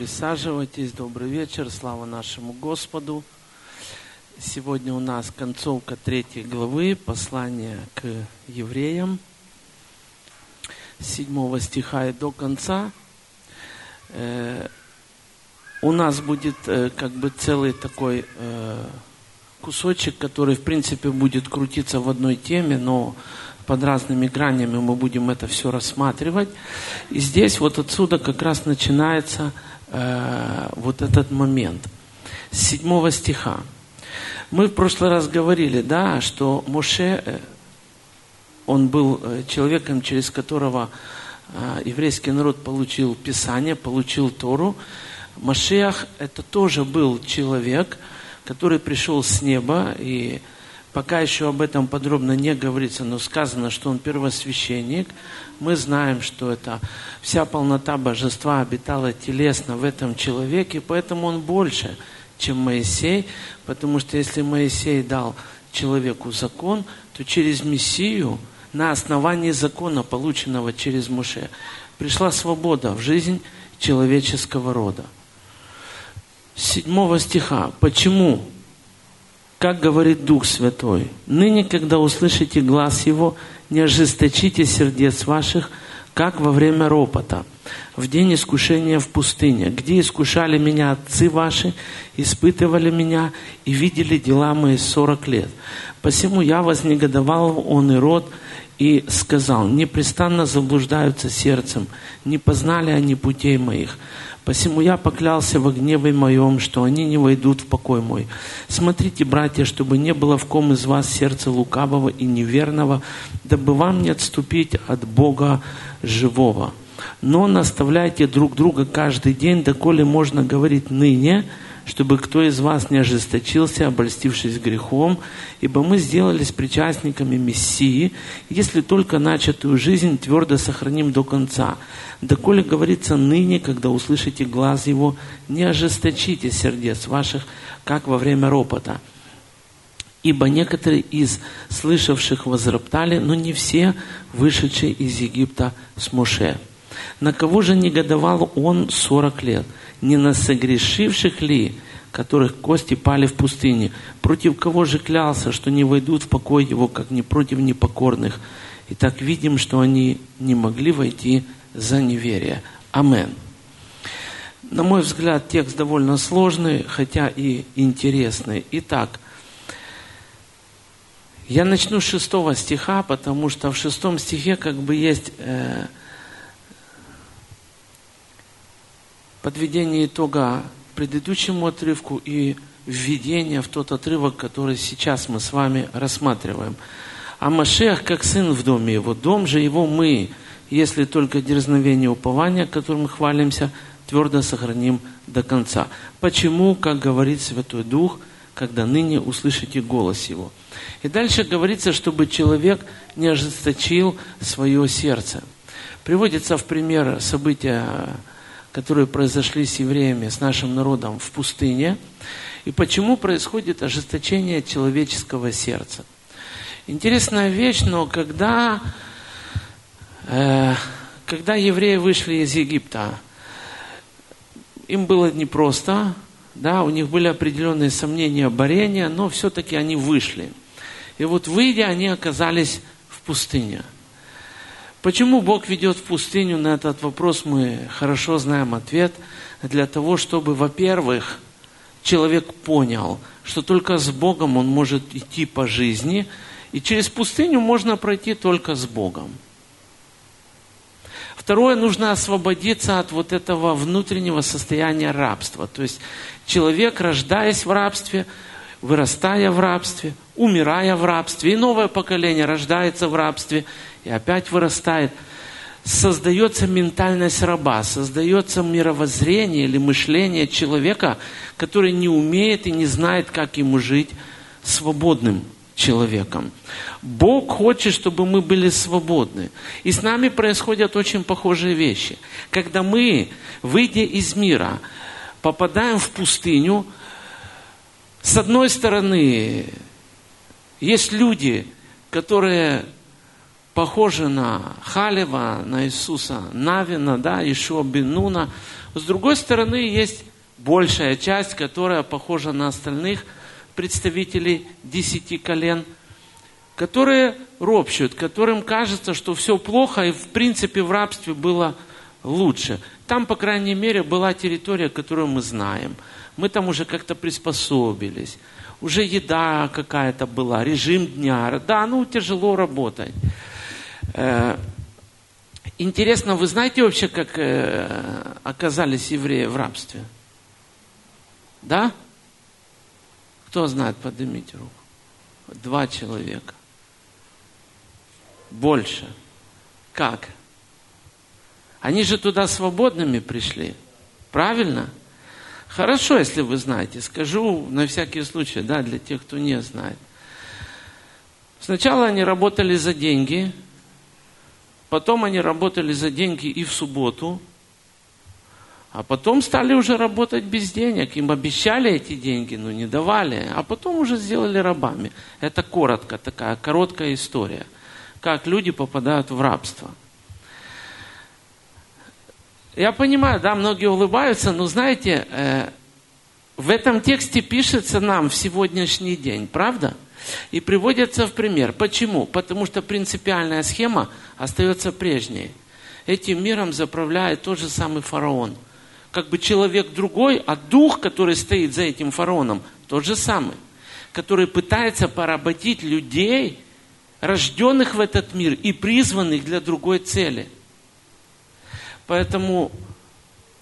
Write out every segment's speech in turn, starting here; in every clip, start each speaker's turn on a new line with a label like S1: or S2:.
S1: Присаживайтесь. Добрый вечер. Слава нашему Господу. Сегодня у нас концовка третьей главы послания к евреям. Седьмого стиха и до конца. Э, у нас будет э, как бы целый такой э, кусочек, который, в принципе, будет крутиться в одной теме, но под разными гранями мы будем это все рассматривать. И здесь вот отсюда как раз начинается э, вот этот момент. С седьмого стиха. Мы в прошлый раз говорили, да, что Моше, э, он был э, человеком, через которого еврейский народ получил Писание, получил Тору. Машех это тоже был человек, который пришел с неба и Пока еще об этом подробно не говорится, но сказано, что он первосвященник. Мы знаем, что это вся полнота божества обитала телесно в этом человеке, поэтому он больше, чем Моисей, потому что если Моисей дал человеку закон, то через Мессию, на основании закона, полученного через Муше, пришла свобода в жизнь человеческого рода. Седьмого стиха. Почему как говорит Дух Святой, ныне, когда услышите глаз Его, не ожесточите сердец ваших, как во время ропота, в день искушения в пустыне, где искушали меня отцы ваши, испытывали меня и видели дела мои сорок лет. Посему я вознегодовал он и род, и сказал, непрестанно заблуждаются сердцем, не познали они путей моих. Посему я поклялся во гневе моем, что они не войдут в покой мой. Смотрите, братья, чтобы не было в ком из вас сердца лукавого и неверного, дабы вам не отступить от Бога живого. Но наставляйте друг друга каждый день, доколе можно говорить ныне, чтобы кто из вас не ожесточился, обольстившись грехом, ибо мы сделались причастниками Мессии, если только начатую жизнь твердо сохраним до конца. Доколе говорится ныне, когда услышите глаз его, не ожесточите сердец ваших, как во время ропота. Ибо некоторые из слышавших возроптали, но не все, вышедшие из Египта с Моше. На кого же негодовал он сорок лет? Не на согрешивших ли, которых кости пали в пустыне? Против кого же клялся, что не войдут в покой его, как не против непокорных? И так видим, что они не могли войти за неверие. Амен. На мой взгляд, текст довольно сложный, хотя и интересный. Итак, я начну с шестого стиха, потому что в шестом стихе как бы есть э, подведение итога предыдущему отрывку и введение в тот отрывок, который сейчас мы с вами рассматриваем. А Машех, как сын в доме его, дом же его мы, если только дерзновение упования, которым мы хвалимся, твердо сохраним до конца. Почему, как говорит Святой Дух, когда ныне услышите голос Его. И дальше говорится, чтобы человек не ожесточил свое сердце. Приводится в пример события которые произошли с евреями, с нашим народом в пустыне, и почему происходит ожесточение человеческого сердца. Интересная вещь, но когда, э, когда евреи вышли из Египта, им было непросто, да, у них были определенные сомнения, борения, но все-таки они вышли. И вот выйдя, они оказались в пустыне – Почему Бог ведет в пустыню на этот вопрос, мы хорошо знаем ответ. Для того, чтобы, во-первых, человек понял, что только с Богом он может идти по жизни, и через пустыню можно пройти только с Богом. Второе, нужно освободиться от вот этого внутреннего состояния рабства. То есть человек, рождаясь в рабстве, вырастая в рабстве, умирая в рабстве, и новое поколение рождается в рабстве – и опять вырастает. Создается ментальность раба, создается мировоззрение или мышление человека, который не умеет и не знает, как ему жить свободным человеком. Бог хочет, чтобы мы были свободны. И с нами происходят очень похожие вещи. Когда мы, выйдя из мира, попадаем в пустыню, с одной стороны, есть люди, которые похожи на Халева, на Иисуса Навина, да, Ишуа Бенуна. С другой стороны, есть большая часть, которая похожа на остальных представителей десяти колен, которые ропщут, которым кажется, что все плохо, и в принципе в рабстве было лучше. Там, по крайней мере, была территория, которую мы знаем. Мы там уже как-то приспособились. Уже еда какая-то была, режим дня. Да, ну тяжело работать. Э, интересно, вы знаете вообще, как э, оказались евреи в рабстве? Да? Кто знает, поднимите руку. Два человека. Больше. Как? Они же туда свободными пришли. Правильно? Хорошо, если вы знаете. Скажу на всякий случай, да, для тех, кто не знает. Сначала они работали за деньги, потом они работали за деньги и в субботу, а потом стали уже работать без денег. Им обещали эти деньги, но не давали. А потом уже сделали рабами. Это коротко, такая короткая история. Как люди попадают в рабство. Я понимаю, да, многие улыбаются, но знаете, э, в этом тексте пишется нам в сегодняшний день, правда? И приводится в пример. Почему? Потому что принципиальная схема остается прежней. Этим миром заправляет тот же самый фараон – как бы человек другой, а дух, который стоит за этим фараоном, тот же самый, который пытается поработить людей, рожденных в этот мир и призванных для другой цели. Поэтому,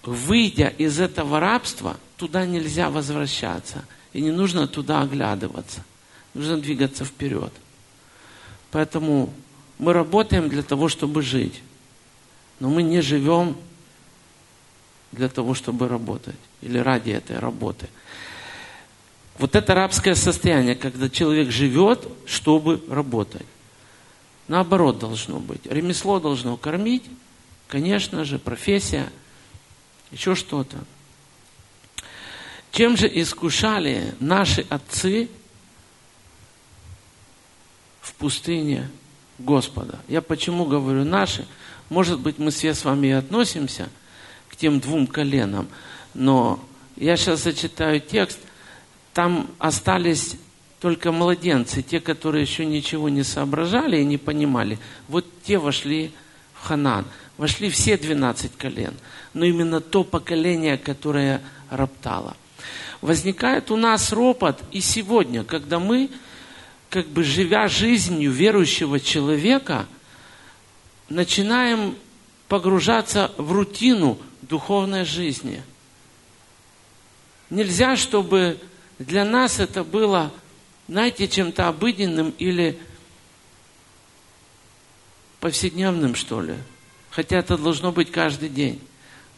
S1: выйдя из этого рабства, туда нельзя возвращаться. И не нужно туда оглядываться. Нужно двигаться вперед. Поэтому мы работаем для того, чтобы жить. Но мы не живем для того, чтобы работать, или ради этой работы. Вот это рабское состояние, когда человек живет, чтобы работать. Наоборот должно быть. Ремесло должно кормить, конечно же, профессия, еще что-то. Чем же искушали наши отцы в пустыне Господа? Я почему говорю наши? Может быть, мы все с вами и относимся – тем двум коленам. Но я сейчас зачитаю текст. Там остались только младенцы, те, которые еще ничего не соображали и не понимали. Вот те вошли в Ханан. Вошли все 12 колен. Но именно то поколение, которое роптало. Возникает у нас ропот и сегодня, когда мы, как бы живя жизнью верующего человека, начинаем погружаться в рутину духовной жизни. Нельзя, чтобы для нас это было, знаете, чем-то обыденным или повседневным, что ли. Хотя это должно быть каждый день.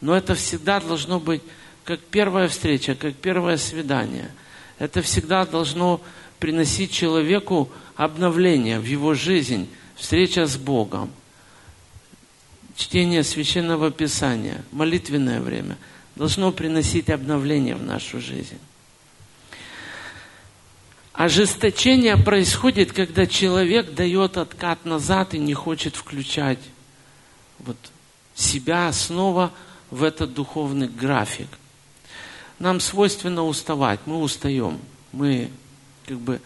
S1: Но это всегда должно быть как первая встреча, как первое свидание. Это всегда должно приносить человеку обновление в его жизнь, встреча с Богом чтение священного писания, молитвенное время должно приносить обновление в нашу жизнь. Ожесточение происходит, когда человек дает откат назад и не хочет включать вот себя снова в этот духовный график. Нам свойственно уставать, мы устаем. Мы, как бы,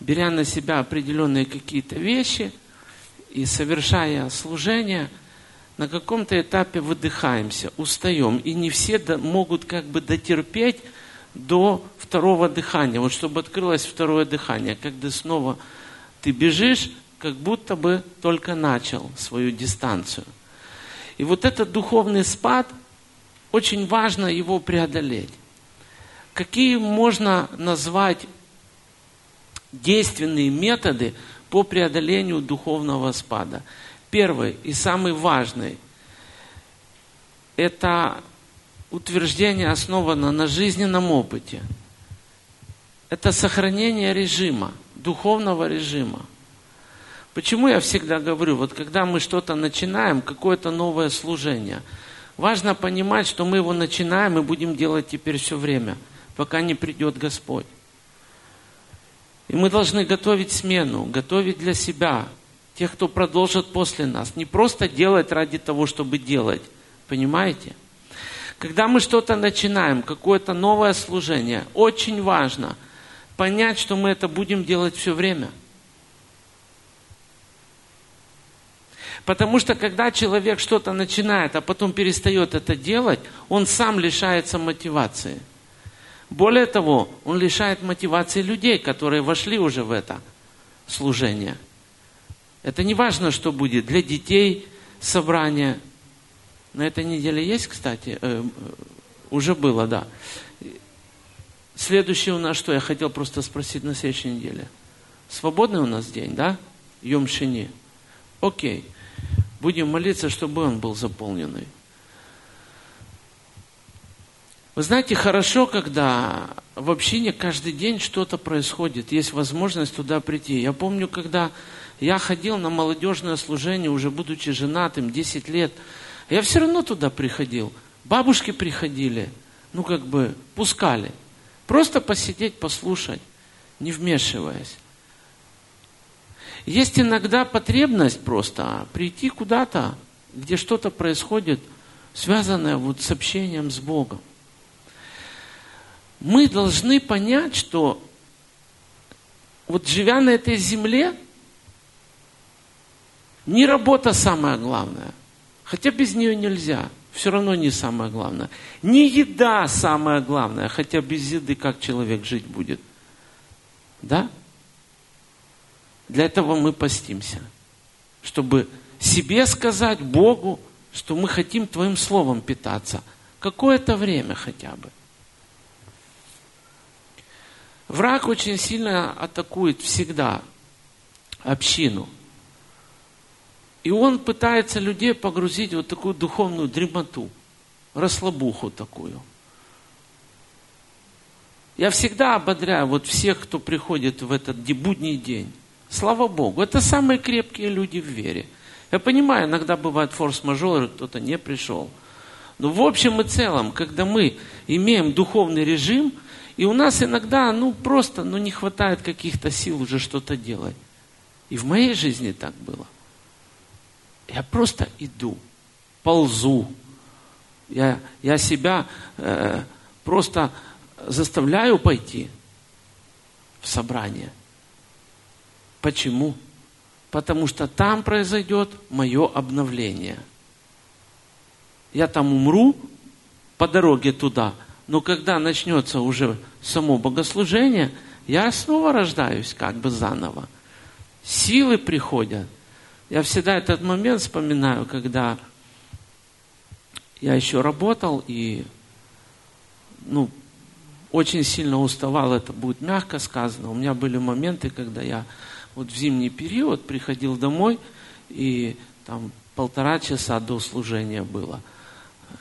S1: беря на себя определенные какие-то вещи и совершая служение – на каком-то этапе выдыхаемся, устаем. И не все могут как бы дотерпеть до второго дыхания. Вот чтобы открылось второе дыхание, когда снова ты бежишь, как будто бы только начал свою дистанцию. И вот этот духовный спад, очень важно его преодолеть. Какие можно назвать действенные методы по преодолению духовного спада? Первый и самый важный – это утверждение основано на жизненном опыте. Это сохранение режима, духовного режима. Почему я всегда говорю, вот когда мы что-то начинаем, какое-то новое служение, важно понимать, что мы его начинаем и будем делать теперь все время, пока не придет Господь. И мы должны готовить смену, готовить для себя, тех, кто продолжит после нас. Не просто делать ради того, чтобы делать. Понимаете? Когда мы что-то начинаем, какое-то новое служение, очень важно понять, что мы это будем делать все время. Потому что когда человек что-то начинает, а потом перестает это делать, он сам лишается мотивации. Более того, он лишает мотивации людей, которые вошли уже в это служение – это не важно, что будет. Для детей собрание. На этой неделе есть, кстати? Э, уже было, да. Следующее у нас что? Я хотел просто спросить на следующей неделе. Свободный у нас день, да? Йом Шини. Окей. Будем молиться, чтобы он был заполненный. Вы знаете, хорошо, когда в общине каждый день что-то происходит, есть возможность туда прийти. Я помню, когда я ходил на молодежное служение, уже будучи женатым, 10 лет. Я все равно туда приходил. Бабушки приходили, ну как бы пускали. Просто посидеть, послушать, не вмешиваясь. Есть иногда потребность просто прийти куда-то, где что-то происходит, связанное вот с общением с Богом. Мы должны понять, что вот живя на этой земле, не работа самое главное. Хотя без нее нельзя. Все равно не самое главное. Не еда самое главное. Хотя без еды как человек жить будет? Да? Для этого мы постимся. Чтобы себе сказать Богу, что мы хотим Твоим Словом питаться. Какое-то время хотя бы. Враг очень сильно атакует всегда общину – и он пытается людей погрузить в вот такую духовную дремоту, расслабуху такую. Я всегда ободряю вот всех, кто приходит в этот будний день. Слава Богу, это самые крепкие люди в вере. Я понимаю, иногда бывает форс-мажоры, кто-то не пришел. Но в общем и целом, когда мы имеем духовный режим, и у нас иногда, ну, просто, ну, не хватает каких-то сил уже что-то делать. И в моей жизни так было – я просто иду, ползу. Я, я себя э, просто заставляю пойти в собрание. Почему? Потому что там произойдет мое обновление. Я там умру по дороге туда, но когда начнется уже само богослужение, я снова рождаюсь как бы заново. Силы приходят – я всегда этот момент вспоминаю, когда я еще работал и ну, очень сильно уставал, это будет мягко сказано. У меня были моменты, когда я вот в зимний период приходил домой, и там полтора часа до служения было.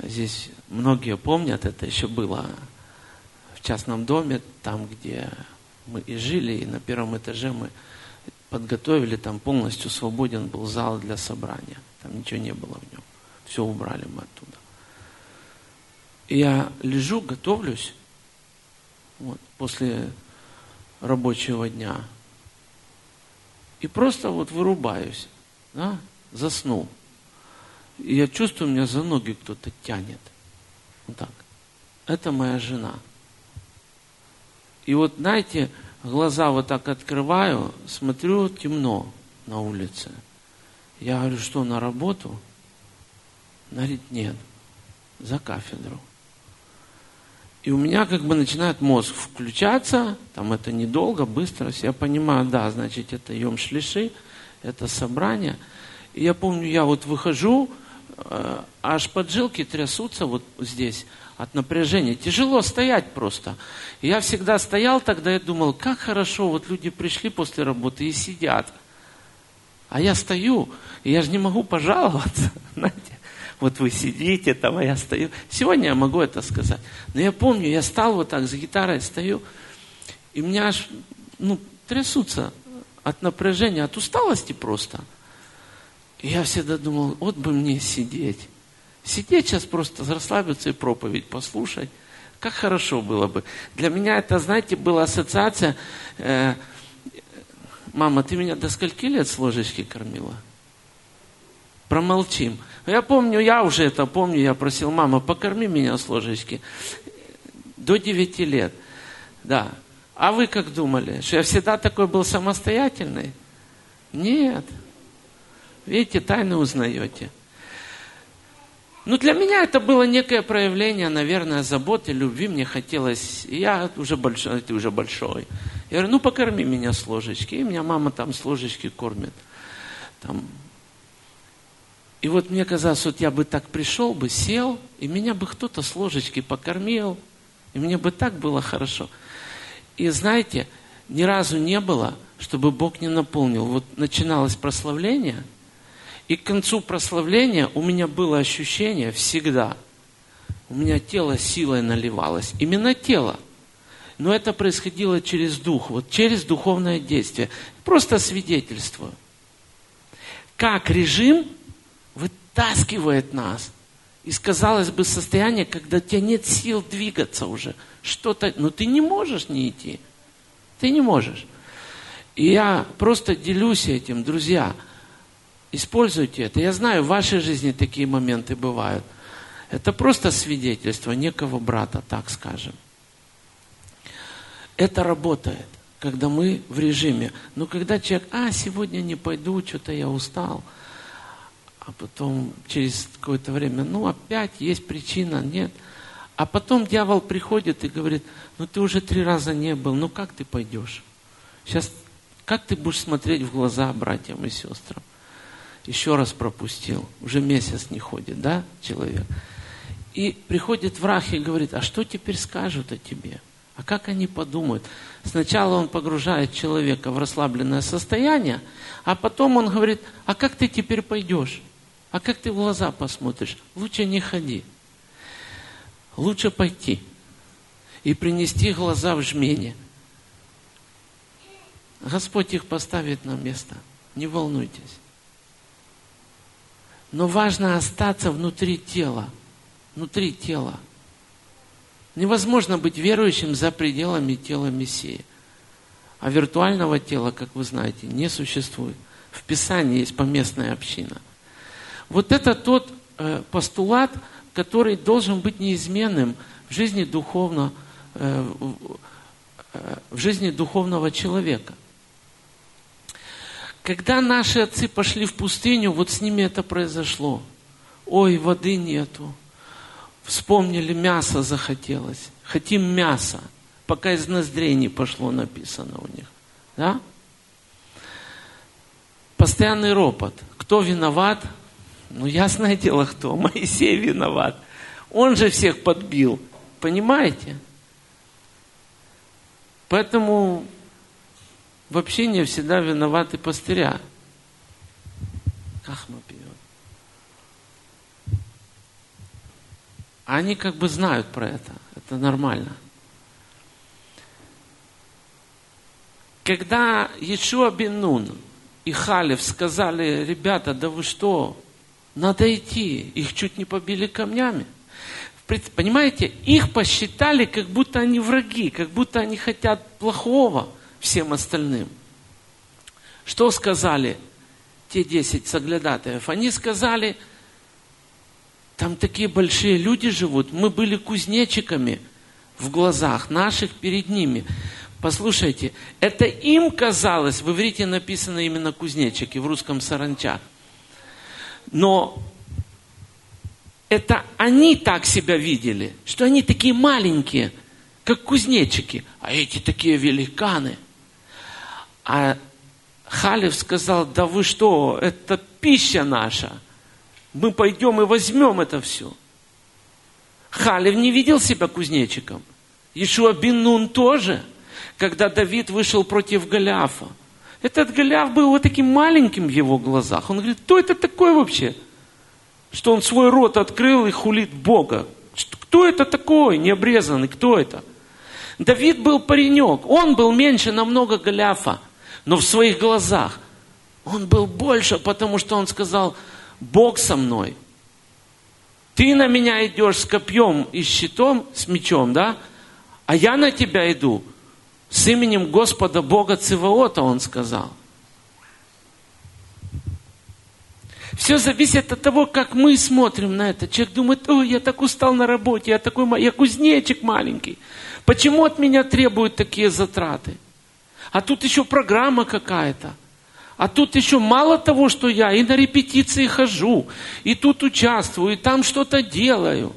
S1: Здесь многие помнят, это еще было в частном доме, там, где мы и жили, и на первом этаже мы подготовили, там полностью свободен был зал для собрания. Там ничего не было в нем. Все убрали мы оттуда. Я лежу, готовлюсь вот, после рабочего дня. И просто вот вырубаюсь, да, заснул. И я чувствую, меня за ноги кто-то тянет. Вот так. Это моя жена. И вот, знаете, глаза вот так открываю, смотрю, темно на улице. Я говорю, что на работу? Она говорит, нет, за кафедру. И у меня как бы начинает мозг включаться, там это недолго, быстро, я понимаю, да, значит, это ем шлиши, это собрание. И я помню, я вот выхожу, э, аж поджилки трясутся вот здесь, от напряжения. Тяжело стоять просто. я всегда стоял тогда и думал, как хорошо, вот люди пришли после работы и сидят. А я стою, и я же не могу пожаловаться. Знаете, вот вы сидите там, а я стою. Сегодня я могу это сказать. Но я помню, я стал вот так, за гитарой стою, и меня аж, ну, трясутся от напряжения, от усталости просто. И я всегда думал, вот бы мне сидеть. Сидеть сейчас просто расслабиться и проповедь послушать. Как хорошо было бы. Для меня это, знаете, была ассоциация. Э, Мама, ты меня до скольки лет с ложечки кормила? Промолчим. Я помню, я уже это помню, я просил, мама, покорми меня с ложечки. До девяти лет. Да. А вы как думали, что я всегда такой был самостоятельный? Нет. Видите, тайны узнаете. Ну, для меня это было некое проявление, наверное, заботы, любви. Мне хотелось, я уже большой, ты уже большой. Я говорю, ну, покорми меня с ложечки. И меня мама там с ложечки кормит. Там. И вот мне казалось, вот я бы так пришел бы, сел, и меня бы кто-то с ложечки покормил, и мне бы так было хорошо. И знаете, ни разу не было, чтобы Бог не наполнил. Вот начиналось прославление – и к концу прославления у меня было ощущение всегда, у меня тело силой наливалось. Именно тело. Но это происходило через дух, вот через духовное действие. Просто свидетельствую. Как режим вытаскивает нас из, казалось бы, состояния, когда у тебя нет сил двигаться уже. Что-то, но ты не можешь не идти. Ты не можешь. И я просто делюсь этим, друзья – Используйте это. Я знаю, в вашей жизни такие моменты бывают. Это просто свидетельство некого брата, так скажем. Это работает, когда мы в режиме. Но когда человек, а, сегодня не пойду, что-то я устал. А потом через какое-то время, ну, опять есть причина, нет. А потом дьявол приходит и говорит, ну, ты уже три раза не был, ну, как ты пойдешь? Сейчас, как ты будешь смотреть в глаза братьям и сестрам? еще раз пропустил, уже месяц не ходит, да, человек. И приходит враг и говорит, а что теперь скажут о тебе? А как они подумают? Сначала он погружает человека в расслабленное состояние, а потом он говорит, а как ты теперь пойдешь? А как ты в глаза посмотришь? Лучше не ходи. Лучше пойти и принести глаза в жмене. Господь их поставит на место. Не волнуйтесь. Но важно остаться внутри тела. Внутри тела. Невозможно быть верующим за пределами тела Мессии. А виртуального тела, как вы знаете, не существует. В Писании есть поместная община. Вот это тот э, постулат, который должен быть неизменным в жизни духовно, э, э, в жизни духовного человека – когда наши отцы пошли в пустыню, вот с ними это произошло. Ой, воды нету. Вспомнили, мясо захотелось. Хотим мясо. Пока из ноздрей не пошло, написано у них. Да? Постоянный ропот. Кто виноват? Ну, ясное дело, кто. Моисей виноват. Он же всех подбил. Понимаете? Поэтому в общении всегда виноваты пастыря. Кахма пьет. Они как бы знают про это. Это нормально. Когда Ешуа бин Нун и Халев сказали, ребята, да вы что, надо идти. Их чуть не побили камнями. Понимаете, их посчитали, как будто они враги, как будто они хотят плохого всем остальным. Что сказали те десять соглядатаев? Они сказали, там такие большие люди живут, мы были кузнечиками в глазах наших перед ними. Послушайте, это им казалось, в иврите написано именно кузнечики, в русском саранча. Но это они так себя видели, что они такие маленькие, как кузнечики, а эти такие великаны – а Халев сказал, да вы что, это пища наша. Мы пойдем и возьмем это все. Халев не видел себя кузнечиком. Ишуа бин Нун тоже, когда Давид вышел против Голиафа. Этот Голиаф был вот таким маленьким в его глазах. Он говорит, кто это такой вообще? Что он свой рот открыл и хулит Бога. Кто это такой, необрезанный, кто это? Давид был паренек, он был меньше намного Голиафа но в своих глазах он был больше, потому что он сказал, Бог со мной. Ты на меня идешь с копьем и щитом, с мечом, да? А я на тебя иду с именем Господа Бога Циваота, он сказал. Все зависит от того, как мы смотрим на это. Человек думает, ой, я так устал на работе, я такой, я кузнечик маленький. Почему от меня требуют такие затраты? А тут еще программа какая-то. А тут еще мало того, что я и на репетиции хожу, и тут участвую, и там что-то делаю.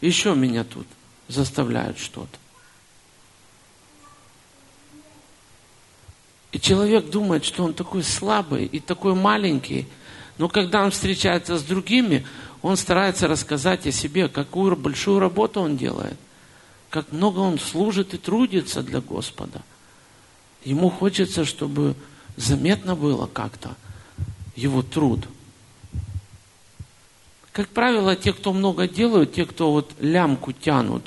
S1: Еще меня тут заставляют что-то. И человек думает, что он такой слабый и такой маленький, но когда он встречается с другими, он старается рассказать о себе, какую большую работу он делает, как много он служит и трудится для Господа. Ему хочется, чтобы заметно было как-то его труд. Как правило, те, кто много делают, те, кто вот лямку тянут,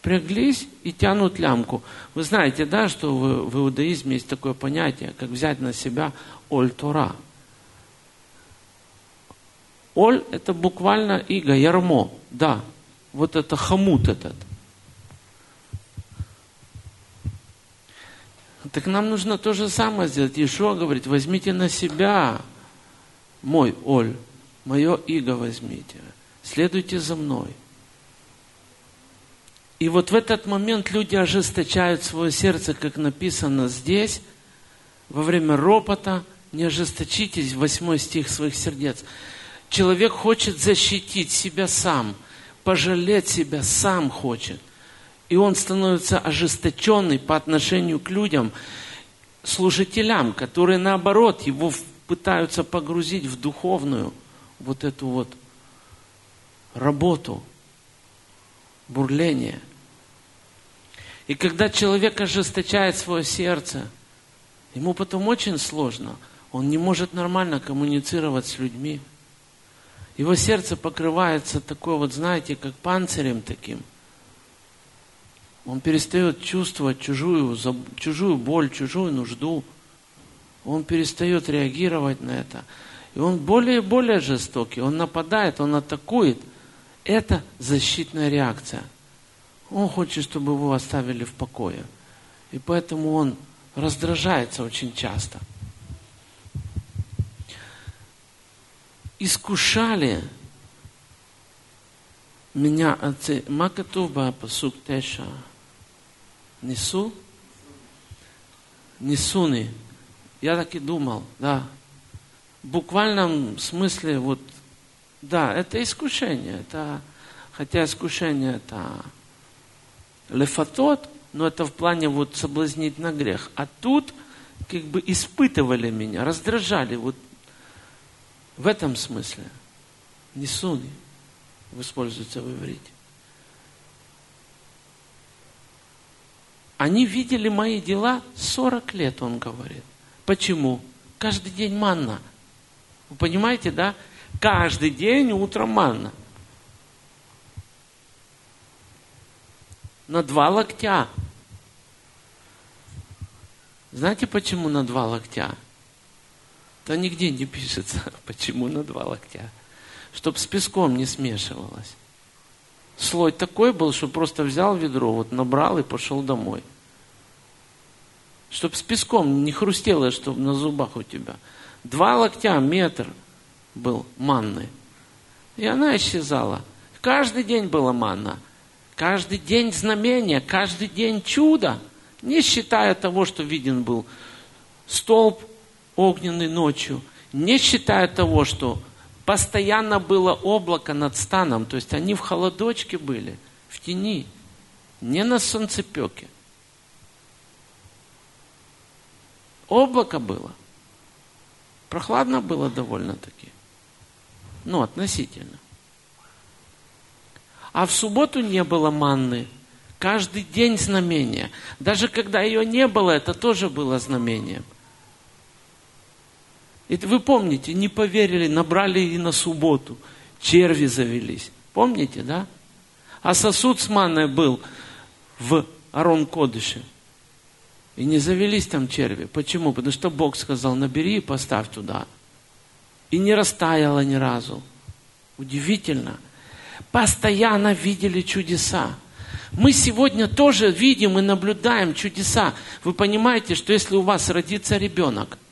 S1: впряглись и тянут лямку. Вы знаете, да, что в, в иудаизме есть такое понятие, как взять на себя оль-тора – Оль – это буквально иго, ярмо. Да, вот это хомут этот. Так нам нужно то же самое сделать. Ишуа говорит, возьмите на себя мой Оль, мое иго возьмите. Следуйте за мной. И вот в этот момент люди ожесточают свое сердце, как написано здесь, во время ропота, не ожесточитесь, восьмой стих своих сердец. Человек хочет защитить себя сам, пожалеть себя сам хочет. И он становится ожесточенный по отношению к людям, служителям, которые наоборот его пытаются погрузить в духовную вот эту вот работу, бурление. И когда человек ожесточает свое сердце, ему потом очень сложно. Он не может нормально коммуницировать с людьми. Его сердце покрывается такой вот, знаете, как панцирем таким. Он перестает чувствовать чужую, чужую боль, чужую нужду. Он перестает реагировать на это. И он более и более жестокий. Он нападает, он атакует. Это защитная реакция. Он хочет, чтобы его оставили в покое. И поэтому он раздражается очень часто. искушали меня отцы. Макатуба пасук теша. Несу? Несуни. Я так и думал, да. В буквальном смысле, вот, да, это искушение. Это, хотя искушение это лефатот, но это в плане вот соблазнить на грех. А тут как бы испытывали меня, раздражали. Вот в этом смысле несуни используется в иврите. Они видели мои дела 40 лет, он говорит. Почему? Каждый день манна. Вы понимаете, да? Каждый день утром манна. На два локтя. Знаете, почему на два локтя? то нигде не пишется, почему на два локтя. Чтоб с песком не смешивалось. Слой такой был, что просто взял ведро, вот набрал и пошел домой. Чтоб с песком не хрустело, чтобы на зубах у тебя. Два локтя, метр был манны. И она исчезала. Каждый день была манна. Каждый день знамения, каждый день чудо. Не считая того, что виден был столб огненной ночью, не считая того, что постоянно было облако над станом, то есть они в холодочке были, в тени, не на солнцепеке. Облако было. Прохладно было довольно-таки. Ну, относительно. А в субботу не было манны. Каждый день знамения. Даже когда ее не было, это тоже было знамением. И вы помните, не поверили, набрали и на субботу. Черви завелись. Помните, да? А сосуд с манной был в Арон Кодыше. И не завелись там черви. Почему? Потому что Бог сказал, набери и поставь туда. И не растаяло ни разу. Удивительно. Постоянно видели чудеса. Мы сегодня тоже видим и наблюдаем чудеса. Вы понимаете, что если у вас родится ребенок –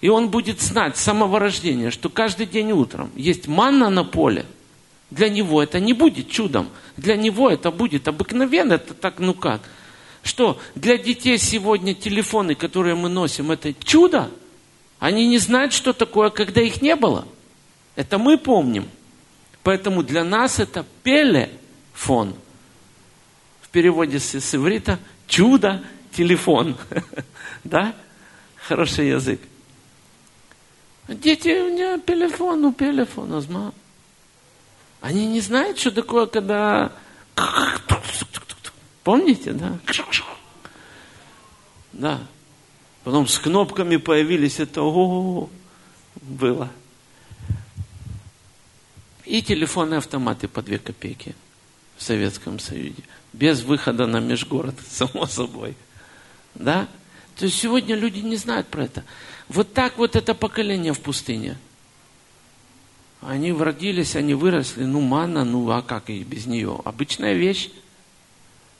S1: И он будет знать с самого рождения, что каждый день утром есть манна на поле. Для него это не будет чудом. Для него это будет обыкновенно. Это так, ну как? Что для детей сегодня телефоны, которые мы носим, это чудо? Они не знают, что такое, когда их не было. Это мы помним. Поэтому для нас это пелефон. В переводе с иврита чудо, телефон. Да? Хороший язык. Дети у меня телефон, у телефон, азма. Они не знают, что такое, когда... Помните, да? Да. Потом с кнопками появились, это о, было. И телефонные автоматы по две копейки в Советском Союзе. Без выхода на межгород, само собой. Да? То есть сегодня люди не знают про это. Вот так вот это поколение в пустыне. Они родились, они выросли, ну манна, ну а как и без нее? Обычная вещь.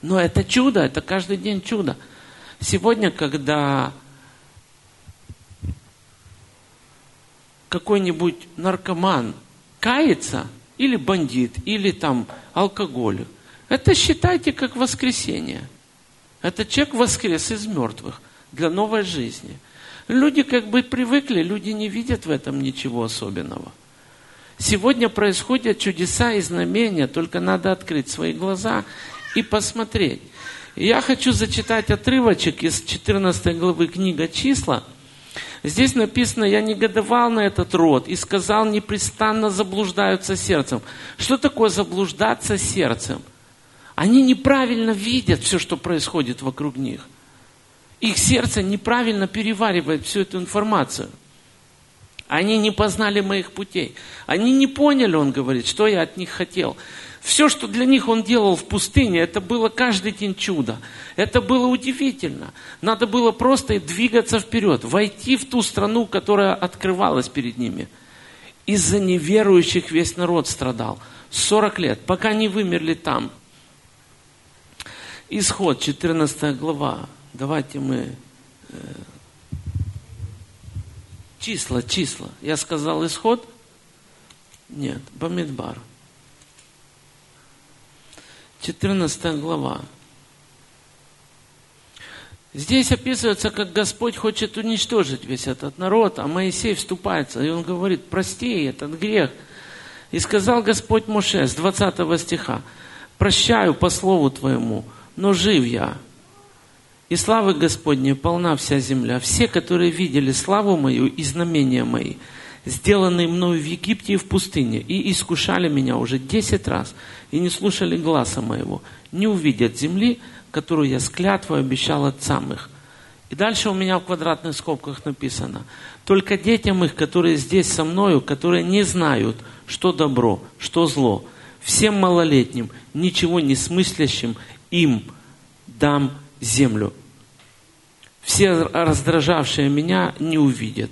S1: Но это чудо, это каждый день чудо. Сегодня, когда какой-нибудь наркоман кается, или бандит, или там алкоголик, это считайте как воскресение. Это человек воскрес из мертвых для новой жизни. Люди как бы привыкли, люди не видят в этом ничего особенного. Сегодня происходят чудеса и знамения, только надо открыть свои глаза и посмотреть. Я хочу зачитать отрывочек из 14 главы книга «Числа». Здесь написано, я негодовал на этот род и сказал, непрестанно заблуждаются сердцем. Что такое заблуждаться сердцем? Они неправильно видят все, что происходит вокруг них – их сердце неправильно переваривает всю эту информацию. Они не познали моих путей. Они не поняли, он говорит, что я от них хотел. Все, что для них он делал в пустыне, это было каждый день чудо. Это было удивительно. Надо было просто двигаться вперед, войти в ту страну, которая открывалась перед ними. Из-за неверующих весь народ страдал. 40 лет, пока не вымерли там. Исход, 14 глава. Давайте мы э, числа, числа. Я сказал исход? Нет, Бамидбар. 14 глава. Здесь описывается, как Господь хочет уничтожить весь этот народ, а Моисей вступается, и он говорит, прости этот грех. И сказал Господь Моше с 20 стиха, прощаю по слову твоему, но жив я, и славы Господней полна вся земля. Все, которые видели славу мою и знамения мои, сделанные мною в Египте и в пустыне, и искушали меня уже десять раз, и не слушали гласа моего, не увидят земли, которую я с клятвой обещал отцам их. И дальше у меня в квадратных скобках написано, только детям их, которые здесь со мною, которые не знают, что добро, что зло, всем малолетним, ничего не смыслящим, им дам землю. Все раздражавшие меня не увидят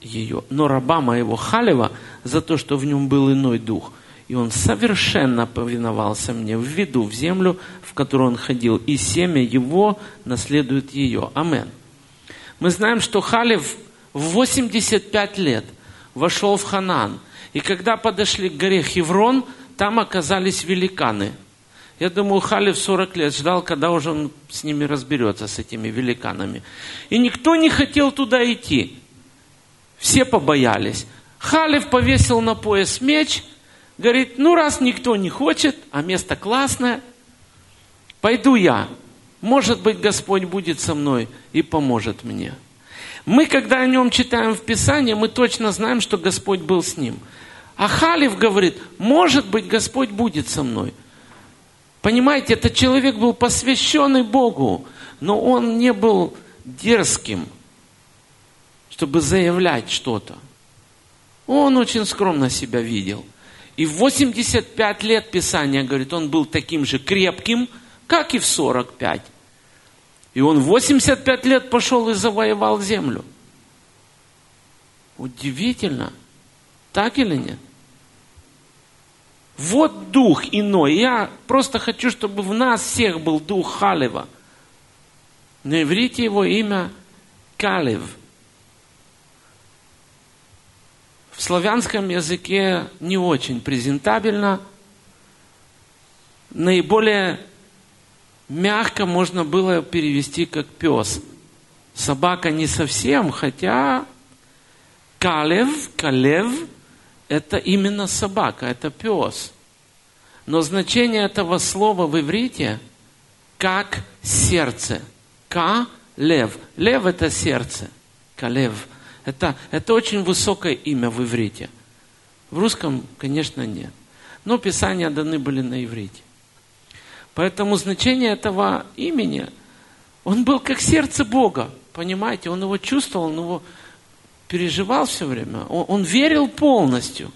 S1: ее. Но раба моего Халева за то, что в нем был иной дух, и он совершенно повиновался мне, введу в землю, в которую он ходил, и семя его наследует ее. Амен. Мы знаем, что Халев в 85 лет вошел в Ханан. И когда подошли к горе Хеврон, там оказались великаны – я думаю, Халев 40 лет ждал, когда уже он с ними разберется, с этими великанами. И никто не хотел туда идти. Все побоялись. Халев повесил на пояс меч, говорит, ну раз никто не хочет, а место классное, пойду я. Может быть, Господь будет со мной и поможет мне. Мы, когда о нем читаем в Писании, мы точно знаем, что Господь был с ним. А Халев говорит, может быть, Господь будет со мной – Понимаете, этот человек был посвященный Богу, но он не был дерзким, чтобы заявлять что-то. Он очень скромно себя видел. И в 85 лет Писание говорит, он был таким же крепким, как и в 45. И он в 85 лет пошел и завоевал землю. Удивительно. Так или нет? Вот дух иной. Я просто хочу, чтобы в нас всех был дух Халева. На иврите его имя Калев. Славянском языке не очень презентабельно. Наиболее мягко можно было перевести как пес. Собака не совсем, хотя калев, калев – это именно собака, это пес. Но значение этого слова в иврите как сердце. Ка лев. Лев это сердце. Калев. Это, это очень высокое имя в иврите. В русском, конечно, нет. Но писания даны были на иврите. Поэтому значение этого имени, он был как сердце Бога. Понимаете, он его чувствовал, он его переживал все время. Он, он верил полностью.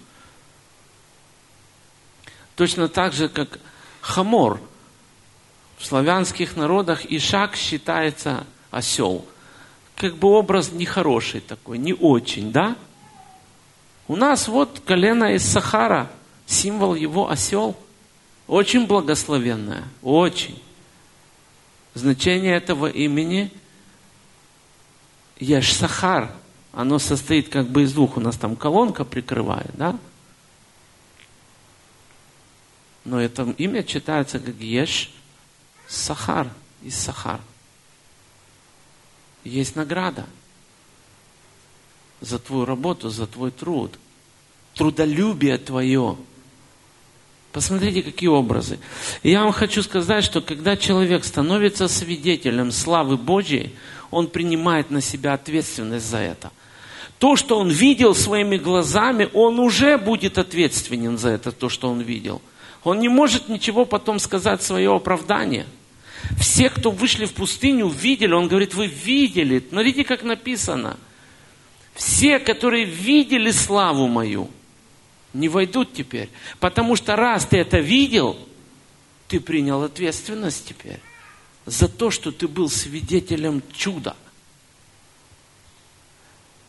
S1: Точно так же, как хамор. В славянских народах ишак считается осел. Как бы образ нехороший такой, не очень, да? У нас вот колено из Сахара, символ его осел – очень благословенная, очень. Значение этого имени Еш-Сахар. Оно состоит как бы из двух. У нас там колонка прикрывает, да? Но это имя читается как Еш-Сахар. Из Сахар. Есть награда за твою работу, за твой труд. Трудолюбие твое – Посмотрите, какие образы. И я вам хочу сказать, что когда человек становится свидетелем славы Божьей, он принимает на себя ответственность за это. То, что он видел своими глазами, он уже будет ответственен за это, то, что он видел. Он не может ничего потом сказать свое оправдание. Все, кто вышли в пустыню, видели, он говорит, вы видели. Смотрите, как написано. Все, которые видели славу мою – не войдут теперь. Потому что раз ты это видел, ты принял ответственность теперь за то, что ты был свидетелем чуда.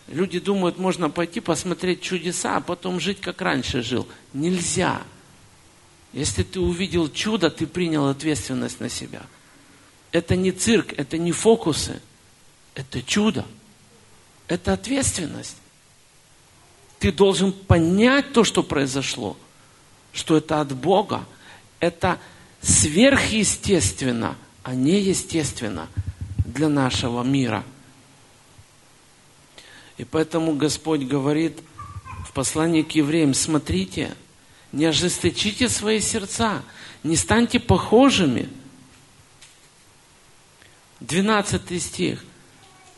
S1: Люди думают, можно пойти посмотреть чудеса, а потом жить, как раньше жил. Нельзя. Если ты увидел чудо, ты принял ответственность на себя. Это не цирк, это не фокусы, это чудо. Это ответственность ты должен понять то, что произошло, что это от Бога. Это сверхъестественно, а не естественно для нашего мира. И поэтому Господь говорит в послании к евреям, смотрите, не ожесточите свои сердца, не станьте похожими. 12 стих.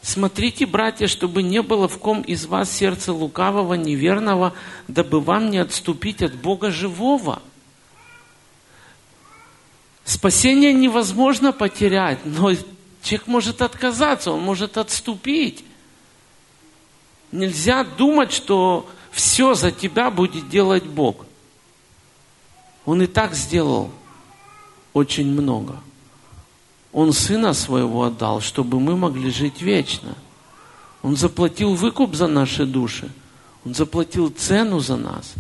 S1: Смотрите, братья, чтобы не было в ком из вас сердца лукавого, неверного, дабы вам не отступить от Бога живого. Спасение невозможно потерять, но человек может отказаться, он может отступить. Нельзя думать, что все за тебя будет делать Бог. Он и так сделал очень много. Он Сына Своего отдал, чтобы мы могли жить вечно. Он заплатил выкуп за наши души. Он заплатил цену за нас.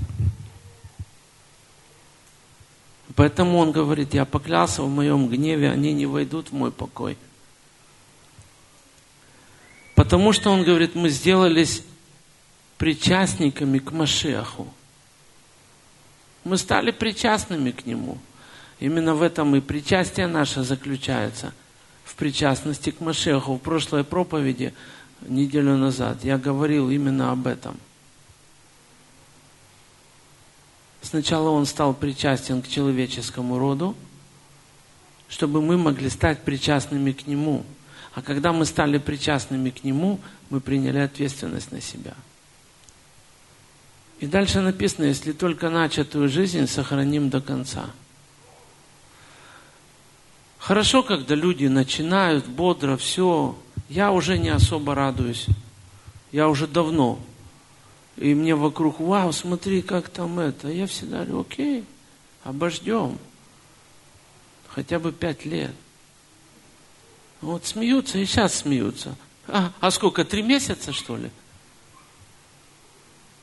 S1: Поэтому он говорит, я поклялся в моем гневе, они не войдут в мой покой. Потому что он говорит, мы сделались причастниками к Машеху. Мы стали причастными к Нему. Именно в этом и причастие наше заключается, в причастности к Машеху. В прошлой проповеди, неделю назад, я говорил именно об этом. Сначала он стал причастен к человеческому роду, чтобы мы могли стать причастными к нему. А когда мы стали причастными к нему, мы приняли ответственность на себя. И дальше написано, если только начатую жизнь сохраним до конца – Хорошо, когда люди начинают бодро все. Я уже не особо радуюсь. Я уже давно. И мне вокруг, вау, смотри, как там это. Я всегда говорю, окей, обождем. Хотя бы пять лет. Вот смеются и сейчас смеются. А, а сколько, три месяца, что ли?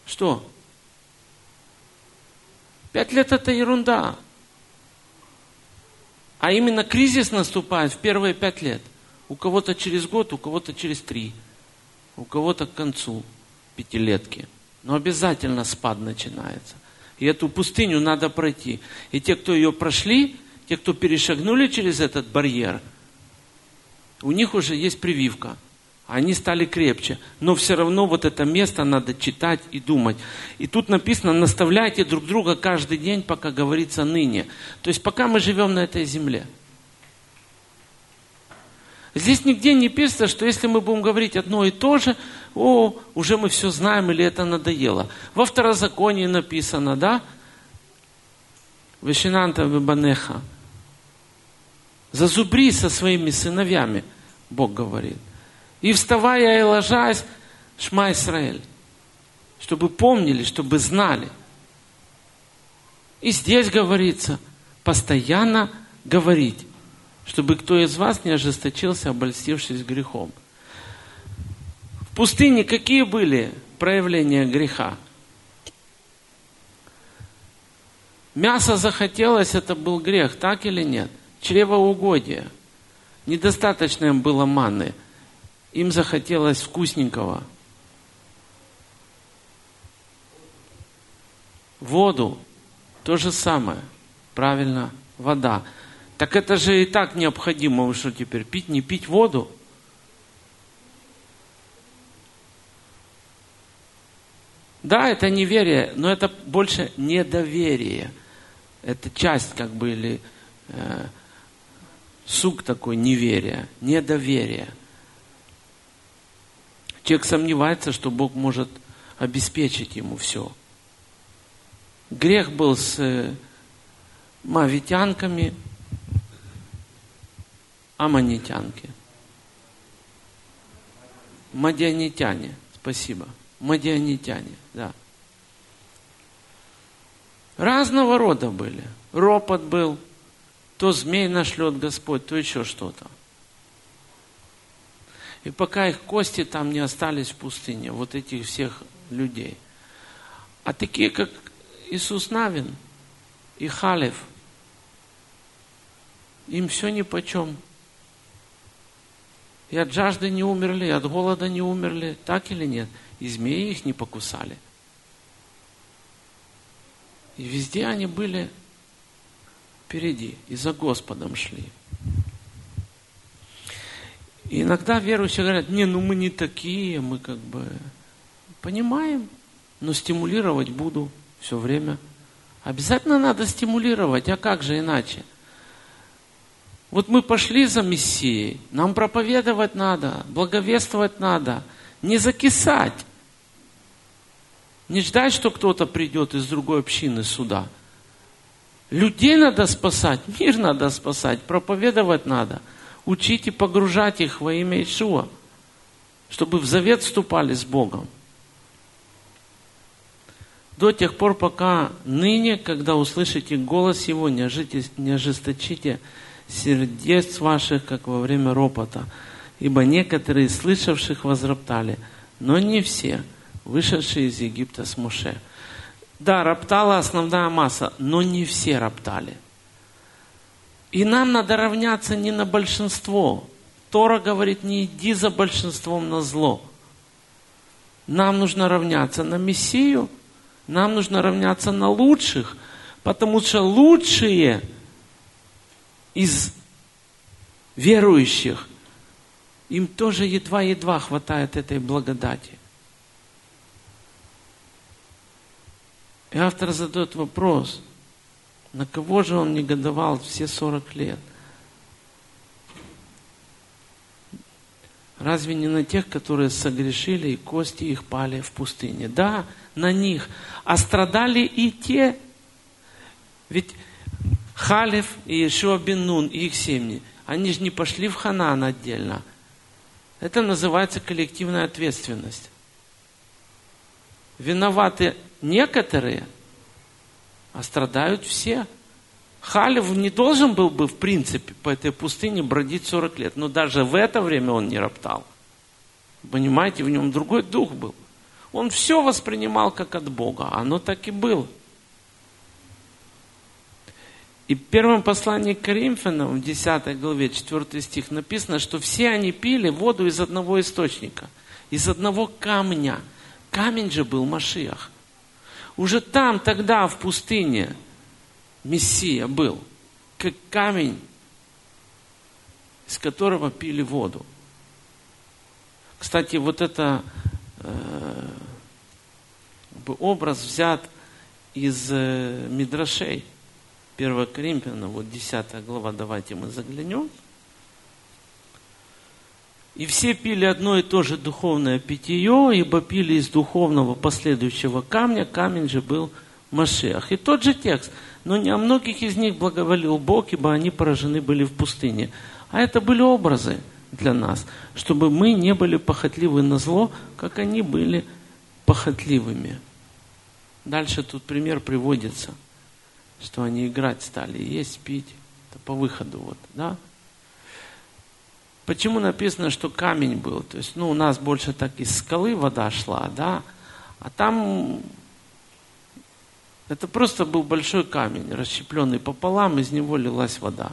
S1: Что? Пять лет это ерунда. А именно кризис наступает в первые пять лет. У кого-то через год, у кого-то через три. У кого-то к концу пятилетки. Но обязательно спад начинается. И эту пустыню надо пройти. И те, кто ее прошли, те, кто перешагнули через этот барьер, у них уже есть прививка. Они стали крепче. Но все равно вот это место надо читать и думать. И тут написано, наставляйте друг друга каждый день, пока говорится ныне. То есть пока мы живем на этой земле. Здесь нигде не пишется, что если мы будем говорить одно и то же, о, уже мы все знаем или это надоело. Во второзаконии написано, да? Вешинанта Вебанеха. Зазубри со своими сыновьями, Бог говорит. И вставая и ложась, Шма Исраэль. Чтобы помнили, чтобы знали. И здесь говорится, постоянно говорить чтобы кто из вас не ожесточился, обольстившись грехом. В пустыне какие были проявления греха? Мясо захотелось, это был грех, так или нет? Чревоугодие. Недостаточно им было маны. Им захотелось вкусненького. Воду. То же самое. Правильно. Вода. Так это же и так необходимо. Вы что теперь, пить, не пить воду? Да, это неверие, но это больше недоверие. Это часть как бы или э, сук такой неверия, недоверия. Человек сомневается, что Бог может обеспечить ему все. Грех был с э, мавитянками, аманитянки. Мадианитяне, спасибо. Мадианитяне, да. Разного рода были. Ропот был, то змей нашлет Господь, то еще что-то. И пока их кости там не остались в пустыне, вот этих всех людей. А такие, как Иисус Навин и Халев, им все ни по. И от жажды не умерли, и от голода не умерли, так или нет? И змеи их не покусали. И везде они были впереди, и за Господом шли. Иногда верующие говорят, не, ну мы не такие, мы как бы понимаем, но стимулировать буду все время. Обязательно надо стимулировать, а как же иначе? Вот мы пошли за Мессией, нам проповедовать надо, благовествовать надо, не закисать. Не ждать, что кто-то придет из другой общины сюда. Людей надо спасать, мир надо спасать, проповедовать надо. Учить и погружать их во имя Ишуа, чтобы в завет вступали с Богом. До тех пор, пока ныне, когда услышите голос Его, не ожесточите сердец ваших, как во время ропота. Ибо некоторые слышавших возроптали, но не все, вышедшие из Египта с Муше. Да, роптала основная масса, но не все роптали. И нам надо равняться не на большинство. Тора говорит, не иди за большинством на зло. Нам нужно равняться на Мессию, нам нужно равняться на лучших, потому что лучшие – из верующих, им тоже едва-едва хватает этой благодати. И автор задает вопрос, на кого же он негодовал все 40 лет? Разве не на тех, которые согрешили и кости их пали в пустыне? Да, на них. А страдали и те. Ведь Халев и Ишуа бен Нун и их семьи, они же не пошли в Ханаан отдельно. Это называется коллективная ответственность. Виноваты некоторые, а страдают все. Халев не должен был бы, в принципе, по этой пустыне бродить 40 лет. Но даже в это время он не роптал. Понимаете, в нем другой дух был. Он все воспринимал как от Бога. Оно так и было. И в первом послании к Коринфянам, в 10 главе, 4 стих, написано, что все они пили воду из одного источника, из одного камня. Камень же был Машиах. Уже там, тогда, в пустыне, Мессия был, как камень, из которого пили воду. Кстати, вот это э, образ взят из э, Мидрашей. 1 Коринфянам, вот 10 глава, давайте мы заглянем. И все пили одно и то же духовное питье, ибо пили из духовного последующего камня, камень же был Машех. И тот же текст. Но не о многих из них благоволил Бог, ибо они поражены были в пустыне. А это были образы для нас, чтобы мы не были похотливы на зло, как они были похотливыми. Дальше тут пример приводится, что они играть стали, есть, пить, это по выходу, вот, да, Почему написано, что камень был? То есть, ну, у нас больше так из скалы вода шла, да, а там это просто был большой камень, расщепленный пополам, из него лилась вода.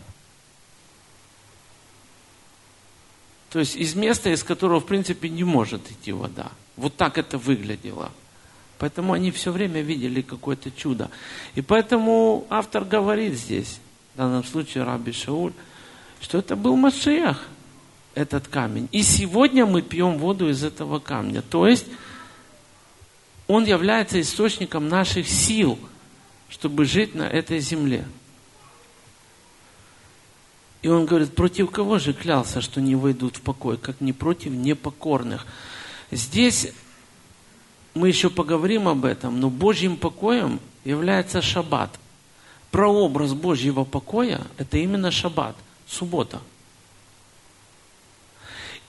S1: То есть из места, из которого, в принципе, не может идти вода. Вот так это выглядело. Поэтому они все время видели какое-то чудо. И поэтому автор говорит здесь, в данном случае Раби Шауль, что это был Машиах – этот камень. И сегодня мы пьем воду из этого камня. То есть он является источником наших сил, чтобы жить на этой земле. И он говорит, против кого же клялся, что не войдут в покой, как не против непокорных. Здесь мы еще поговорим об этом, но Божьим покоем является шаббат. Прообраз Божьего покоя – это именно шаббат, суббота –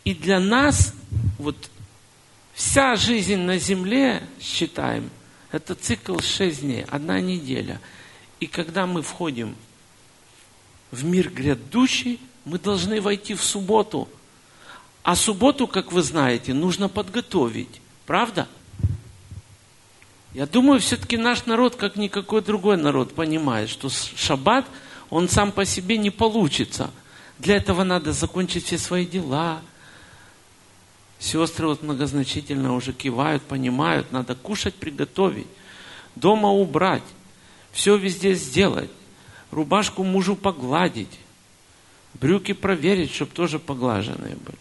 S1: и для нас вот вся жизнь на земле, считаем, это цикл 6 дней, одна неделя. И когда мы входим в мир грядущий, мы должны войти в субботу. А субботу, как вы знаете, нужно подготовить. Правда? Я думаю, все-таки наш народ, как никакой другой народ, понимает, что шаббат, он сам по себе не получится. Для этого надо закончить все свои дела, Сестры вот многозначительно уже кивают, понимают, надо кушать, приготовить, дома убрать, все везде сделать, рубашку мужу погладить, брюки проверить, чтобы тоже поглаженные были.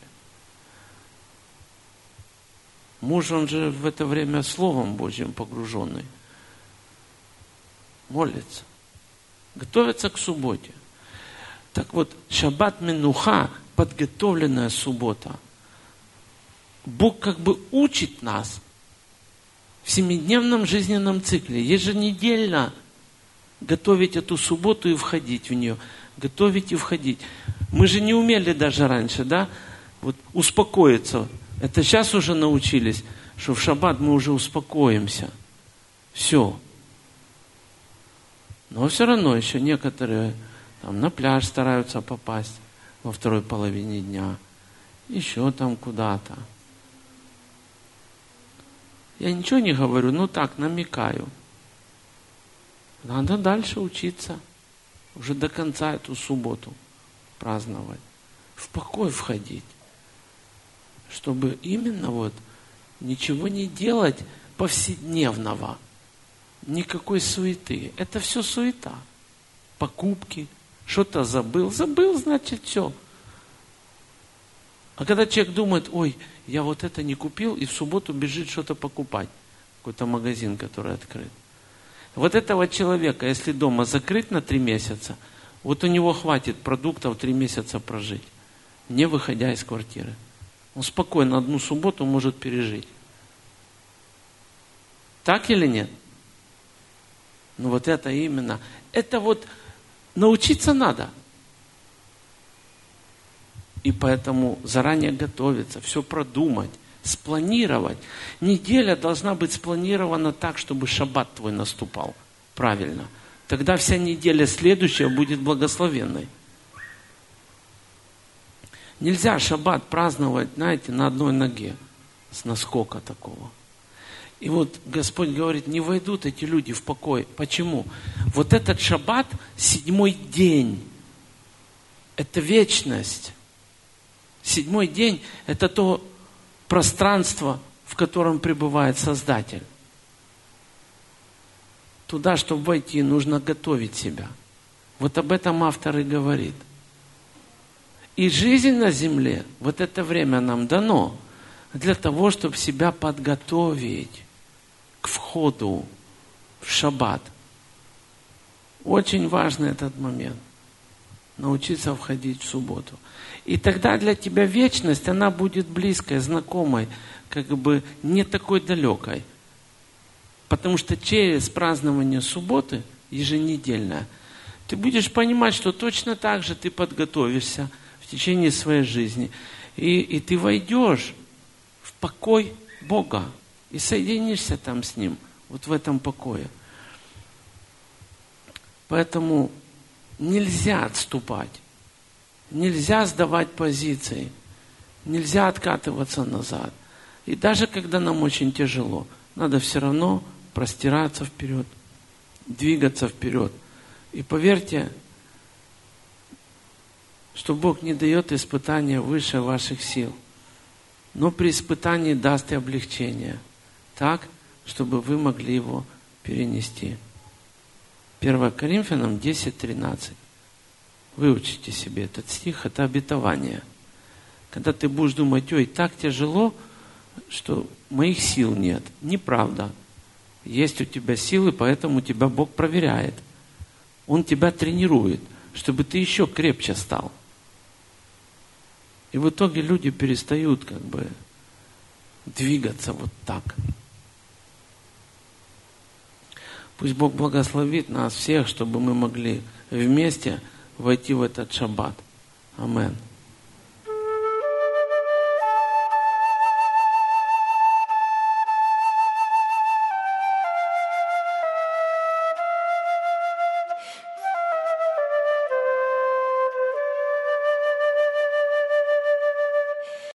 S1: Муж, он же в это время Словом Божьим погруженный. Молится. Готовится к субботе. Так вот, шаббат Минуха, подготовленная суббота – Бог как бы учит нас в семидневном жизненном цикле, еженедельно готовить эту субботу и входить в нее. Готовить и входить. Мы же не умели даже раньше, да? Вот успокоиться. Это сейчас уже научились, что в шаббат мы уже успокоимся. Все. Но все равно еще некоторые там, на пляж стараются попасть во второй половине дня. Еще там куда-то. Я ничего не говорю, ну так, намекаю. Надо дальше учиться. Уже до конца эту субботу праздновать. В покой входить. Чтобы именно вот ничего не делать повседневного. Никакой суеты. Это все суета. Покупки. Что-то забыл. Забыл, значит, все. А когда человек думает, ой, я вот это не купил, и в субботу бежит что-то покупать, какой-то магазин, который открыт. Вот этого человека, если дома закрыт на три месяца, вот у него хватит продуктов три месяца прожить, не выходя из квартиры. Он спокойно одну субботу может пережить. Так или нет? Ну вот это именно. Это вот научиться надо – и поэтому заранее готовиться, все продумать, спланировать. Неделя должна быть спланирована так, чтобы шаббат твой наступал правильно. Тогда вся неделя следующая будет благословенной. Нельзя шаббат праздновать, знаете, на одной ноге, с наскока такого. И вот Господь говорит, не войдут эти люди в покой. Почему? Вот этот шаббат, седьмой день, это вечность. Седьмой день – это то пространство, в котором пребывает Создатель. Туда, чтобы войти, нужно готовить себя. Вот об этом автор и говорит. И жизнь на земле, вот это время нам дано для того, чтобы себя подготовить к входу в шаббат. Очень важный этот момент. Научиться входить в субботу. И тогда для тебя вечность, она будет близкой, знакомой, как бы не такой далекой. Потому что через празднование субботы, еженедельное, ты будешь понимать, что точно так же ты подготовишься в течение своей жизни. И, и ты войдешь в покой Бога и соединишься там с Ним, вот в этом покое. Поэтому нельзя отступать, нельзя сдавать позиции, нельзя откатываться назад. И даже когда нам очень тяжело, надо все равно простираться вперед, двигаться вперед. И поверьте, что Бог не дает испытания выше ваших сил. Но при испытании даст и облегчение. Так, чтобы вы могли его перенести. 1 Коринфянам 10.13. Выучите себе этот стих, это обетование. Когда ты будешь думать, ой, так тяжело, что моих сил нет. Неправда. Есть у тебя силы, поэтому тебя Бог проверяет. Он тебя тренирует, чтобы ты еще крепче стал. И в итоге люди перестают как бы двигаться вот так. Пусть Бог благословит нас всех, чтобы мы могли вместе войти в этот шаббат. Аминь.